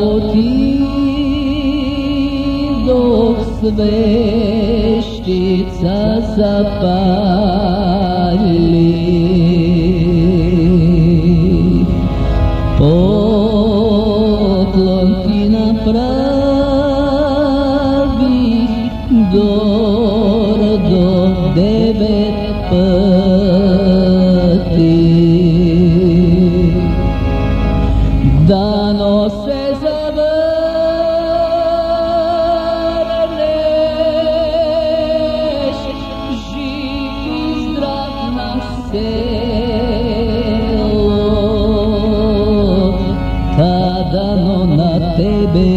отидох свещица запали поклон ти направих гордо девет пъти. Да носе cielo ta dano na tebe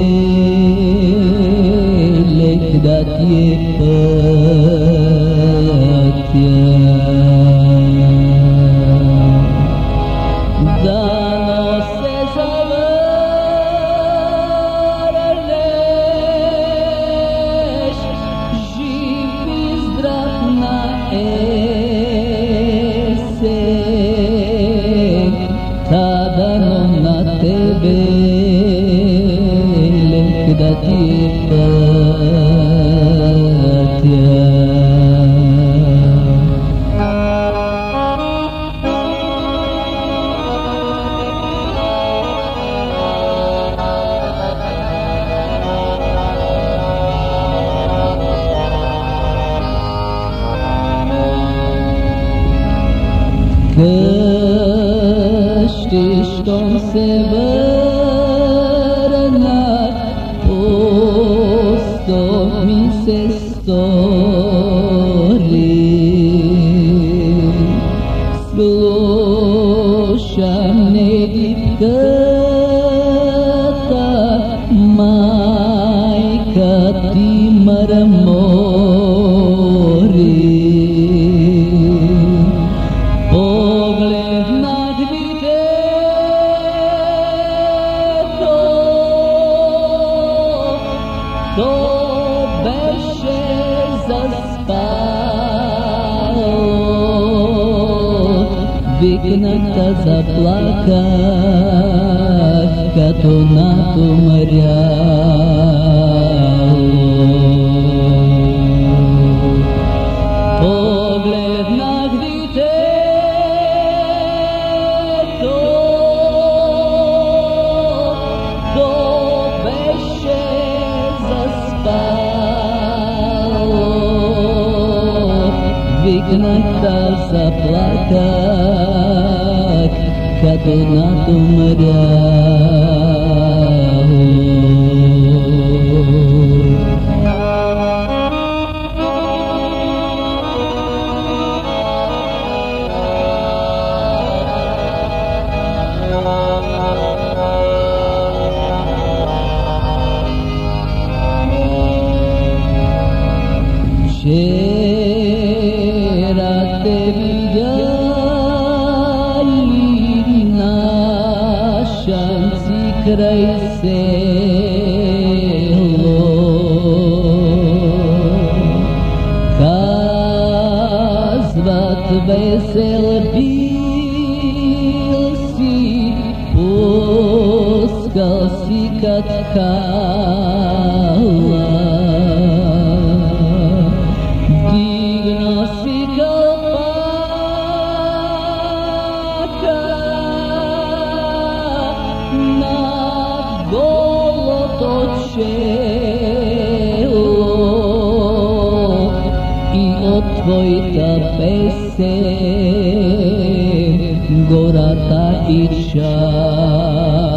lek da ti je patja Yeah. Kıştı iştom sever Sẽ викната да заплаках, като надумряло. hikmətlər saplaqak Kadınatım mədən Yeah. Си крај село. Казват весел бил си, пускал си катхала. Над голото чело и от твоята песен гората и чала.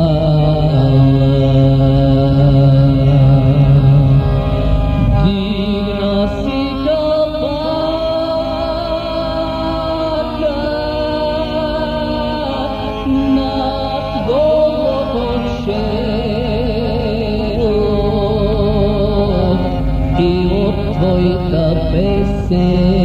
avoid the basin.